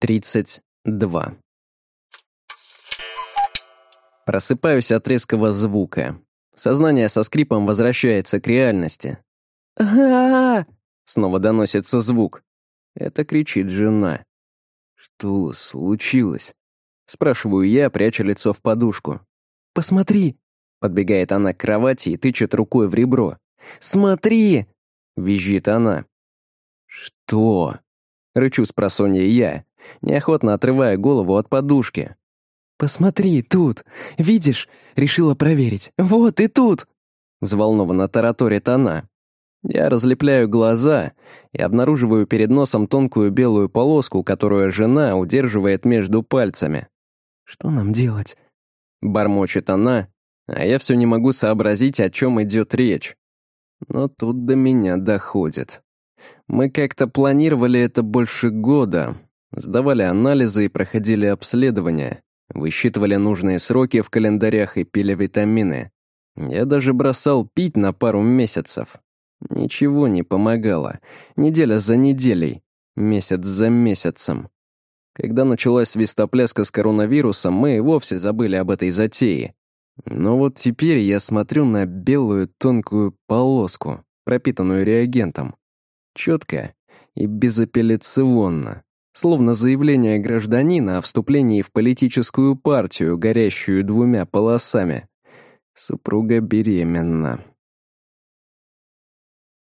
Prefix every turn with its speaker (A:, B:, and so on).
A: 32. Просыпаюсь от резкого звука. Сознание со скрипом возвращается к реальности. а Снова доносится звук. Это кричит жена. «Что случилось?» Спрашиваю я, пряча лицо в подушку. «Посмотри!» Подбегает она к кровати и тычет рукой в ребро. «Смотри!» Визжит она. «Что?» Рычу с просонья я, неохотно отрывая голову от подушки. «Посмотри, тут! Видишь? Решила проверить. Вот и тут!» Взволнованно тараторит она. Я разлепляю глаза и обнаруживаю перед носом тонкую белую полоску, которую жена удерживает между пальцами. «Что нам делать?» Бормочет она, а я все не могу сообразить, о чем идет речь. Но тут до меня доходит. Мы как-то планировали это больше года, сдавали анализы и проходили обследования, высчитывали нужные сроки в календарях и пили витамины. Я даже бросал пить на пару месяцев. Ничего не помогало. Неделя за неделей, месяц за месяцем. Когда началась свистопляска с коронавирусом, мы и вовсе забыли об этой затее. Но вот теперь я смотрю на белую тонкую полоску, пропитанную реагентом. Четко и безапелляционно. Словно заявление гражданина о вступлении в политическую партию, горящую двумя полосами. Супруга беременна.